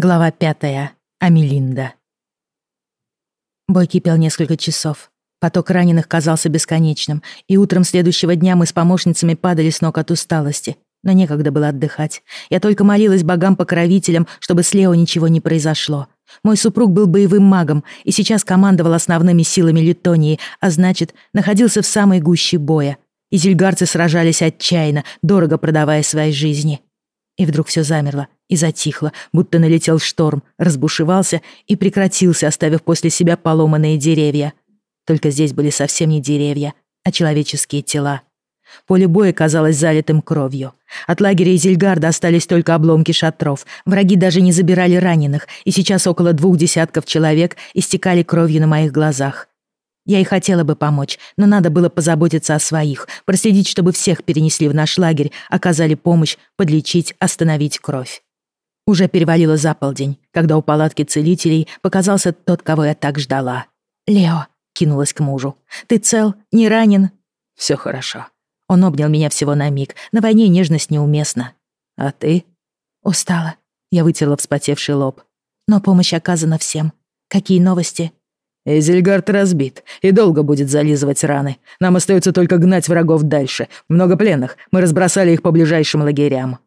Глава пятая. Амелинда. Бой кипел несколько часов. Поток раненых казался бесконечным, и утром следующего дня мы с помощницами падали с ног от усталости. Но некогда было отдыхать. Я только молилась богам-покровителям, чтобы с Лео ничего не произошло. Мой супруг был боевым магом и сейчас командовал основными силами Литонии, а значит, находился в самой гуще боя. И зельгарцы сражались отчаянно, дорого продавая свои жизни. И вдруг все замерло, и затихло, будто налетел шторм, разбушевался и прекратился, оставив после себя поломанные деревья. Только здесь были совсем не деревья, а человеческие тела. Поле боя казалось залитым кровью. От лагеря Изельгарда остались только обломки шатров. Враги даже не забирали раненых, и сейчас около двух десятков человек истекали кровью на моих глазах. Я и хотела бы помочь, но надо было позаботиться о своих, проследить, чтобы всех перенесли в наш лагерь, оказали помощь, подлечить, остановить кровь. Уже перевалило за полдень, когда у палатки целителей показался тот, кого я так ждала. «Лео», — кинулась к мужу, — «ты цел? Не ранен?» «Все хорошо». Он обнял меня всего на миг. На войне нежность неуместна. «А ты?» «Устала». Я вытерла вспотевший лоб. «Но помощь оказана всем. Какие новости?» «Эзельгард разбит и долго будет зализывать раны. Нам остается только гнать врагов дальше. Много пленных. Мы разбросали их по ближайшим лагерям».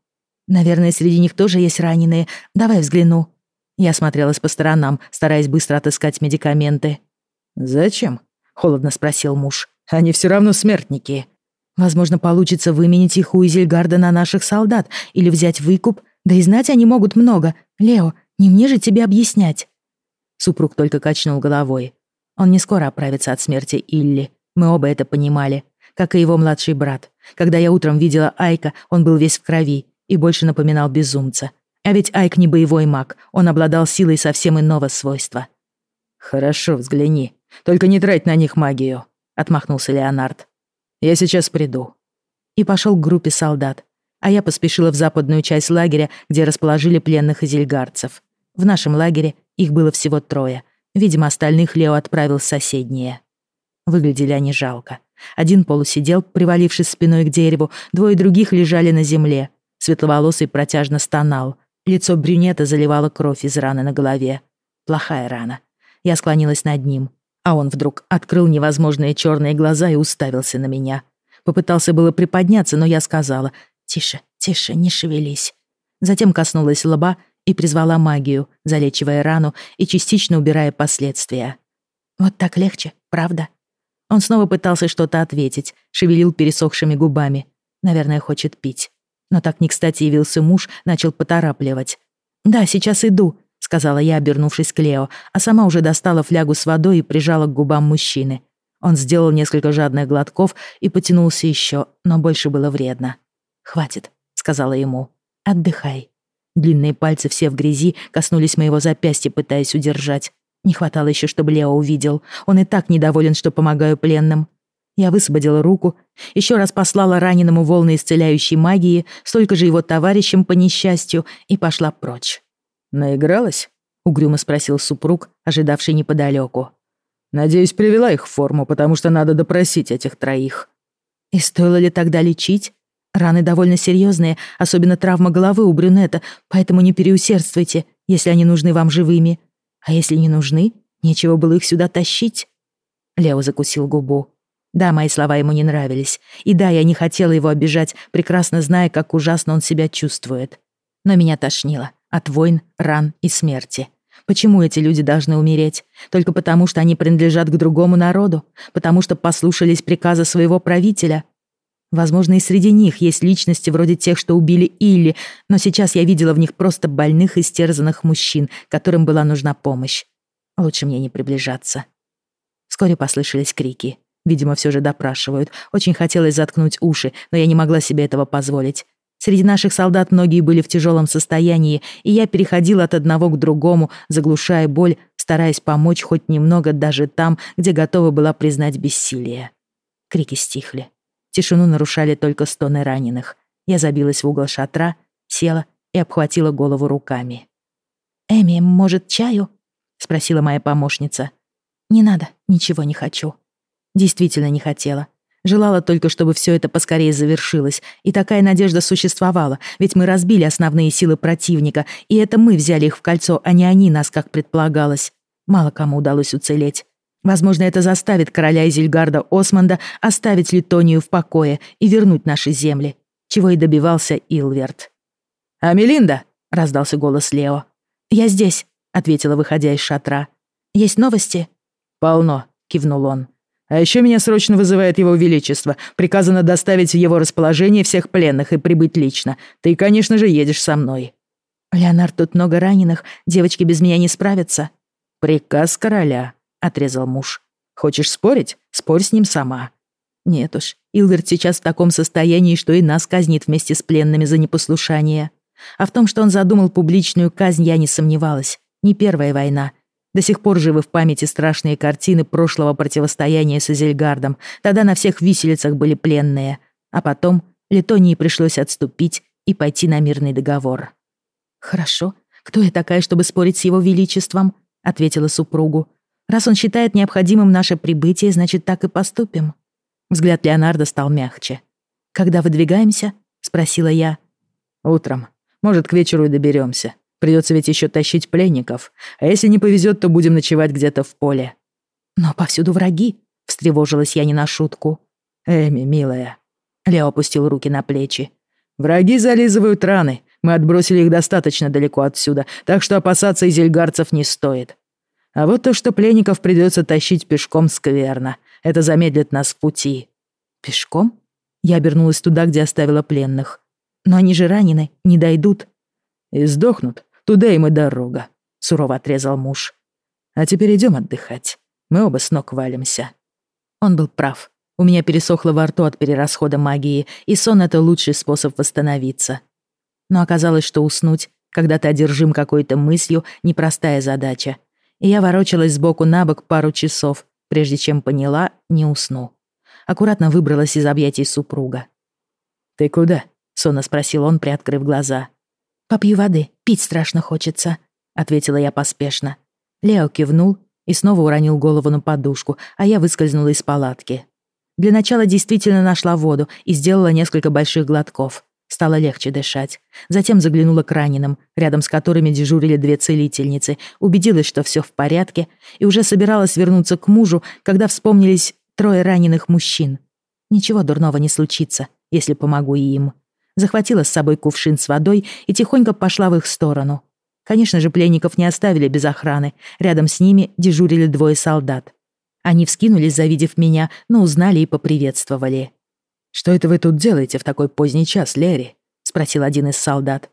Наверное, среди них тоже есть раненые. Давай взгляну». Я смотрелась по сторонам, стараясь быстро отыскать медикаменты. «Зачем?» — холодно спросил муж. «Они все равно смертники». «Возможно, получится выменить их у Изельгарда на наших солдат или взять выкуп. Да и знать они могут много. Лео, не мне же тебе объяснять». Супруг только качнул головой. Он не скоро оправится от смерти Илли. Мы оба это понимали. Как и его младший брат. Когда я утром видела Айка, он был весь в крови и больше напоминал безумца. А ведь Айк не боевой маг, он обладал силой совсем иного свойства. «Хорошо, взгляни. Только не трать на них магию», — отмахнулся Леонард. «Я сейчас приду». И пошел к группе солдат, а я поспешила в западную часть лагеря, где расположили пленных изельгарцев. В нашем лагере их было всего трое. Видимо, остальных Лео отправил в соседние. Выглядели они жалко. Один полусидел, привалившись спиной к дереву, двое других лежали на земле, Светловолосый протяжно стонал. Лицо брюнета заливало кровь из раны на голове. Плохая рана. Я склонилась над ним, а он вдруг открыл невозможные черные глаза и уставился на меня. Попытался было приподняться, но я сказала «Тише, тише, не шевелись». Затем коснулась лба и призвала магию, залечивая рану и частично убирая последствия. «Вот так легче, правда?» Он снова пытался что-то ответить, шевелил пересохшими губами. Наверное, хочет пить. Но так не кстати явился муж, начал поторапливать. «Да, сейчас иду», — сказала я, обернувшись к Лео, а сама уже достала флягу с водой и прижала к губам мужчины. Он сделал несколько жадных глотков и потянулся еще, но больше было вредно. «Хватит», — сказала ему. «Отдыхай». Длинные пальцы все в грязи коснулись моего запястья, пытаясь удержать. Не хватало еще, чтобы Лео увидел. Он и так недоволен, что помогаю пленным. Я высвободила руку, еще раз послала раненому волны исцеляющей магии, столько же его товарищам по несчастью, и пошла прочь. «Наигралась?» — угрюмо спросил супруг, ожидавший неподалеку. «Надеюсь, привела их в форму, потому что надо допросить этих троих». «И стоило ли тогда лечить? Раны довольно серьезные, особенно травма головы у брюнета, поэтому не переусердствуйте, если они нужны вам живыми. А если не нужны, нечего было их сюда тащить». Лео закусил губу. Да, мои слова ему не нравились. И да, я не хотела его обижать, прекрасно зная, как ужасно он себя чувствует. Но меня тошнило от войн, ран и смерти. Почему эти люди должны умереть? Только потому, что они принадлежат к другому народу? Потому что послушались приказа своего правителя? Возможно, и среди них есть личности вроде тех, что убили Илли, но сейчас я видела в них просто больных и стерзанных мужчин, которым была нужна помощь. Лучше мне не приближаться. Вскоре послышались крики. Видимо, все же допрашивают. Очень хотелось заткнуть уши, но я не могла себе этого позволить. Среди наших солдат многие были в тяжелом состоянии, и я переходила от одного к другому, заглушая боль, стараясь помочь хоть немного даже там, где готова была признать бессилие. Крики стихли. Тишину нарушали только стоны раненых. Я забилась в угол шатра, села и обхватила голову руками. «Эми, может, чаю?» — спросила моя помощница. «Не надо, ничего не хочу». Действительно не хотела. Желала только, чтобы все это поскорее завершилось. И такая надежда существовала, ведь мы разбили основные силы противника, и это мы взяли их в кольцо, а не они нас, как предполагалось. Мало кому удалось уцелеть. Возможно, это заставит короля Изельгарда Османда оставить Литонию в покое и вернуть наши земли, чего и добивался Илверт. «А Мелинда?» — раздался голос Лео. «Я здесь», — ответила, выходя из шатра. «Есть новости?» «Полно», — кивнул он. «А еще меня срочно вызывает его величество. Приказано доставить в его расположение всех пленных и прибыть лично. Ты, конечно же, едешь со мной». «Леонард, тут много раненых. Девочки без меня не справятся». «Приказ короля», — отрезал муж. «Хочешь спорить? Спорь с ним сама». «Нет уж, Илверт сейчас в таком состоянии, что и нас казнит вместе с пленными за непослушание. А в том, что он задумал публичную казнь, я не сомневалась. Не первая война. До сих пор живы в памяти страшные картины прошлого противостояния с Изельгардом. Тогда на всех виселицах были пленные. А потом Литонии пришлось отступить и пойти на мирный договор. «Хорошо. Кто я такая, чтобы спорить с его величеством?» — ответила супругу. «Раз он считает необходимым наше прибытие, значит, так и поступим». Взгляд Леонардо стал мягче. «Когда выдвигаемся?» — спросила я. «Утром. Может, к вечеру и доберемся. Придется ведь еще тащить пленников. А если не повезет, то будем ночевать где-то в поле». «Но повсюду враги», — встревожилась я не на шутку. «Эми, милая». Лео опустил руки на плечи. «Враги зализывают раны. Мы отбросили их достаточно далеко отсюда, так что опасаться изельгарцев не стоит. А вот то, что пленников придется тащить пешком, скверно. Это замедлит нас в пути». «Пешком?» Я обернулась туда, где оставила пленных. «Но они же ранены, не дойдут». «И сдохнут, Туда им и дорога», — сурово отрезал муж. «А теперь идем отдыхать. Мы оба с ног валимся». Он был прав. У меня пересохло во рту от перерасхода магии, и сон — это лучший способ восстановиться. Но оказалось, что уснуть, когда ты одержим какой-то мыслью, непростая задача. И я ворочалась сбоку на бок пару часов, прежде чем поняла, не усну. Аккуратно выбралась из объятий супруга. «Ты куда?» — сонно спросил он, приоткрыв глаза. «Попью воды, пить страшно хочется», — ответила я поспешно. Лео кивнул и снова уронил голову на подушку, а я выскользнула из палатки. Для начала действительно нашла воду и сделала несколько больших глотков. Стало легче дышать. Затем заглянула к раненым, рядом с которыми дежурили две целительницы, убедилась, что все в порядке, и уже собиралась вернуться к мужу, когда вспомнились трое раненых мужчин. Ничего дурного не случится, если помогу им захватила с собой кувшин с водой и тихонько пошла в их сторону. Конечно же, пленников не оставили без охраны. Рядом с ними дежурили двое солдат. Они вскинулись, завидев меня, но узнали и поприветствовали. «Что это вы тут делаете в такой поздний час, Лерри?» — спросил один из солдат.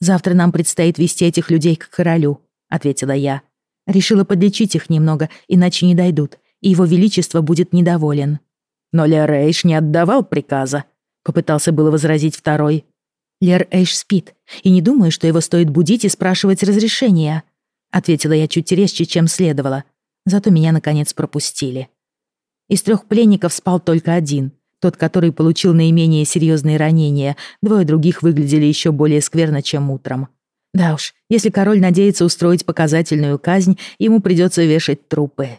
«Завтра нам предстоит вести этих людей к королю», — ответила я. Решила подлечить их немного, иначе не дойдут, и его величество будет недоволен. Но Лерейш не отдавал приказа, Попытался было возразить второй. Лер Эйш спит, и не думаю, что его стоит будить и спрашивать разрешения. Ответила я чуть резче, чем следовало. Зато меня, наконец, пропустили. Из трех пленников спал только один, тот, который получил наименее серьезные ранения, двое других выглядели еще более скверно, чем утром. Да уж, если король надеется устроить показательную казнь, ему придется вешать трупы.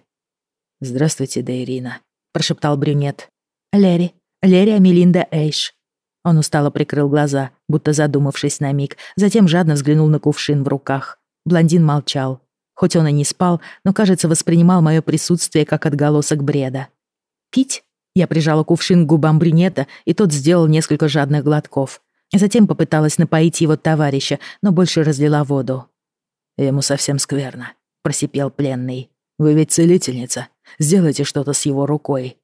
«Здравствуйте, Дейрина», — прошептал брюнет. «Лерри, Лерия Мелинда Эйш». Он устало прикрыл глаза, будто задумавшись на миг, затем жадно взглянул на кувшин в руках. Блондин молчал. Хоть он и не спал, но, кажется, воспринимал мое присутствие как отголосок бреда. «Пить?» Я прижала кувшин к губам брюнета, и тот сделал несколько жадных глотков. Затем попыталась напоить его товарища, но больше разлила воду. «Ему совсем скверно», — просипел пленный. «Вы ведь целительница. Сделайте что-то с его рукой».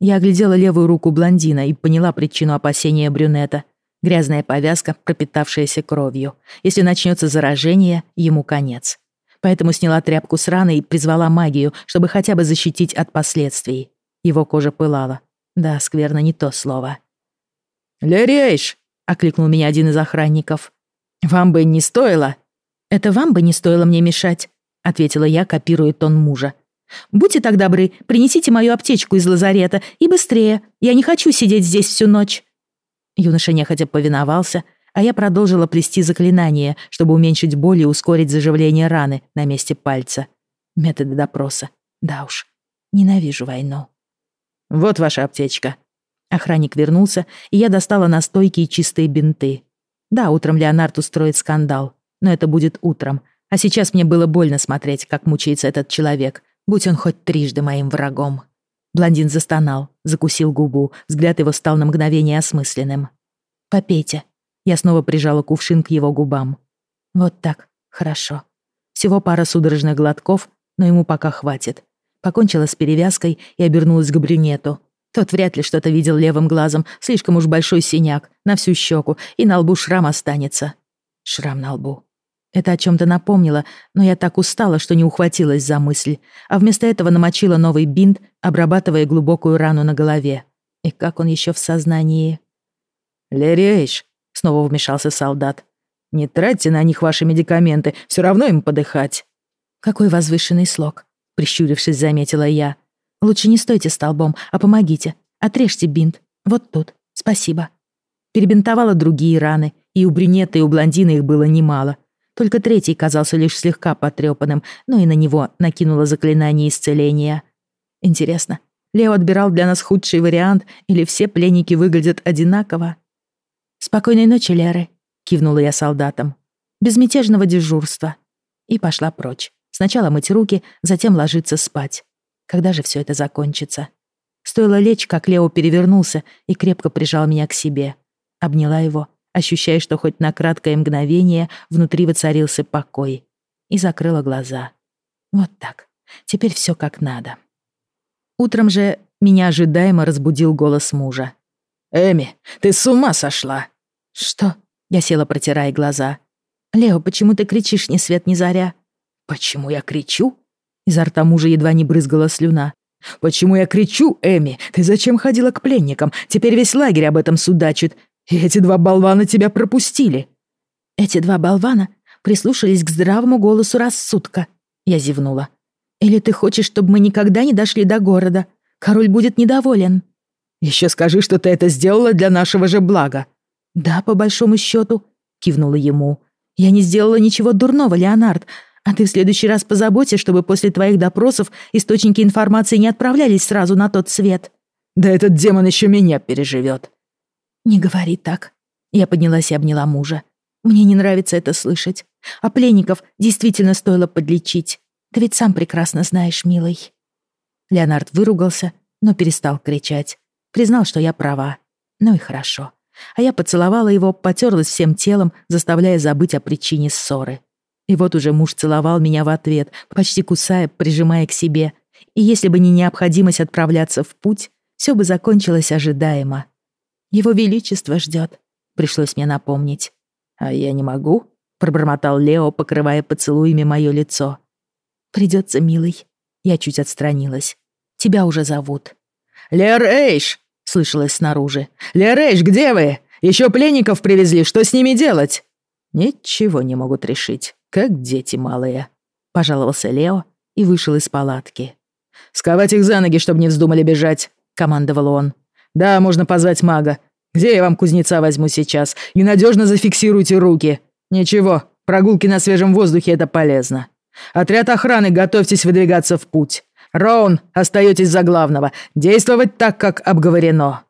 Я оглядела левую руку блондина и поняла причину опасения брюнета. Грязная повязка, пропитавшаяся кровью. Если начнется заражение, ему конец. Поэтому сняла тряпку с раны и призвала магию, чтобы хотя бы защитить от последствий. Его кожа пылала. Да, скверно не то слово. «Лерейш!» — окликнул меня один из охранников. «Вам бы не стоило!» «Это вам бы не стоило мне мешать», — ответила я, копируя тон мужа. Будьте так добры, принесите мою аптечку из лазарета и быстрее. Я не хочу сидеть здесь всю ночь». Юноша нехотя повиновался, а я продолжила плести заклинание, чтобы уменьшить боль и ускорить заживление раны на месте пальца. Методы допроса. Да уж, ненавижу войну. Вот ваша аптечка». Охранник вернулся, и я достала настойки и чистые бинты. Да, утром Леонард устроит скандал, но это будет утром. А сейчас мне было больно смотреть, как мучается этот человек, будь он хоть трижды моим врагом. Блондин застонал, закусил губу, взгляд его стал на мгновение осмысленным. «Попейте». Я снова прижала кувшин к его губам. «Вот так, хорошо. Всего пара судорожных глотков, но ему пока хватит. Покончила с перевязкой и обернулась к брюнету. Тот вряд ли что-то видел левым глазом, слишком уж большой синяк, на всю щеку, и на лбу шрам останется. Шрам на лбу. Это о чем-то напомнило, но я так устала, что не ухватилась за мысль, а вместо этого намочила новый бинт, обрабатывая глубокую рану на голове. И как он еще в сознании? «Лерейш», — снова вмешался солдат, — «не тратьте на них ваши медикаменты, все равно им подыхать». «Какой возвышенный слог», — прищурившись, заметила я. «Лучше не стойте столбом, а помогите. Отрежьте бинт. Вот тут. Спасибо». Перебинтовала другие раны, и у брюнета, и у блондина их было немало. Только третий казался лишь слегка потрепанным, но и на него накинула заклинание исцеления. Интересно, Лео отбирал для нас худший вариант, или все пленники выглядят одинаково? «Спокойной ночи, Леры», — кивнула я солдатам. «Безмятежного дежурства». И пошла прочь. Сначала мыть руки, затем ложиться спать. Когда же все это закончится? Стоило лечь, как Лео перевернулся и крепко прижал меня к себе. Обняла его, ощущая, что хоть на краткое мгновение внутри воцарился покой. И закрыла глаза. Вот так. Теперь все как надо. Утром же меня ожидаемо разбудил голос мужа. «Эми, ты с ума сошла!» «Что?» Я села, протирая глаза. «Лео, почему ты кричишь ни свет ни заря?» «Почему я кричу?» Изо рта мужа едва не брызгала слюна. «Почему я кричу, Эми? Ты зачем ходила к пленникам? Теперь весь лагерь об этом судачит. И эти два болвана тебя пропустили». «Эти два болвана прислушались к здравому голосу рассудка», — я зевнула. «Или ты хочешь, чтобы мы никогда не дошли до города? Король будет недоволен». «Еще скажи, что ты это сделала для нашего же блага». «Да, по большому счету», — кивнула ему. «Я не сделала ничего дурного, Леонард. А ты в следующий раз позаботься, чтобы после твоих допросов источники информации не отправлялись сразу на тот свет». «Да этот демон еще меня переживет». «Не говори так». Я поднялась и обняла мужа. «Мне не нравится это слышать. А пленников действительно стоило подлечить. Ты ведь сам прекрасно знаешь, милый». Леонард выругался, но перестал кричать. Признал, что я права. Ну и хорошо. А я поцеловала его, потерлась всем телом, заставляя забыть о причине ссоры. И вот уже муж целовал меня в ответ, почти кусая, прижимая к себе. И если бы не необходимость отправляться в путь, все бы закончилось ожидаемо. Его Величество ждет, пришлось мне напомнить. «А я не могу?» — пробормотал Лео, покрывая поцелуями мое лицо. «Придется, милый». Я чуть отстранилась. «Тебя уже зовут». «Лер Эйш!» — слышалось снаружи. «Лер Эйш, где вы? Еще пленников привезли, что с ними делать?» «Ничего не могут решить как дети малые», — пожаловался Лео и вышел из палатки. «Сковать их за ноги, чтобы не вздумали бежать», — командовал он. «Да, можно позвать мага. Где я вам кузнеца возьму сейчас? И надежно зафиксируйте руки. Ничего, прогулки на свежем воздухе — это полезно. Отряд охраны, готовьтесь выдвигаться в путь. Роун, остаетесь за главного. Действовать так, как обговорено».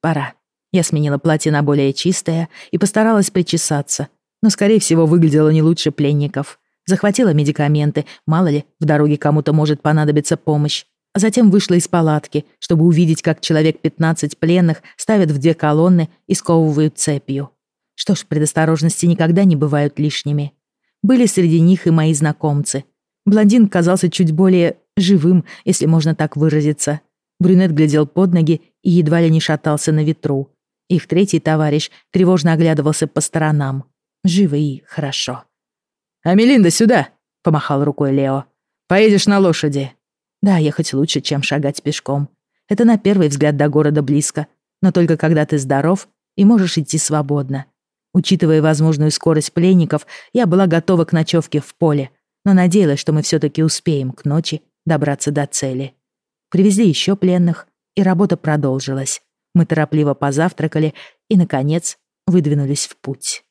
«Пора». Я сменила платье на более чистое и постаралась причесаться, но, скорее всего, выглядела не лучше пленников. Захватила медикаменты, мало ли, в дороге кому-то может понадобиться помощь. А затем вышла из палатки, чтобы увидеть, как человек 15 пленных ставят в две колонны и сковывают цепью. Что ж, предосторожности никогда не бывают лишними. Были среди них и мои знакомцы. Блондин казался чуть более живым, если можно так выразиться. Брюнет глядел под ноги и едва ли не шатался на ветру. Их третий товарищ тревожно оглядывался по сторонам. Живы и хорошо. «Амелинда, сюда!» — помахал рукой Лео. «Поедешь на лошади». Да, ехать лучше, чем шагать пешком. Это на первый взгляд до города близко, но только когда ты здоров и можешь идти свободно. Учитывая возможную скорость пленников, я была готова к ночевке в поле, но надеялась, что мы все-таки успеем к ночи добраться до цели. Привезли еще пленных, и работа продолжилась. Мы торопливо позавтракали и, наконец, выдвинулись в путь.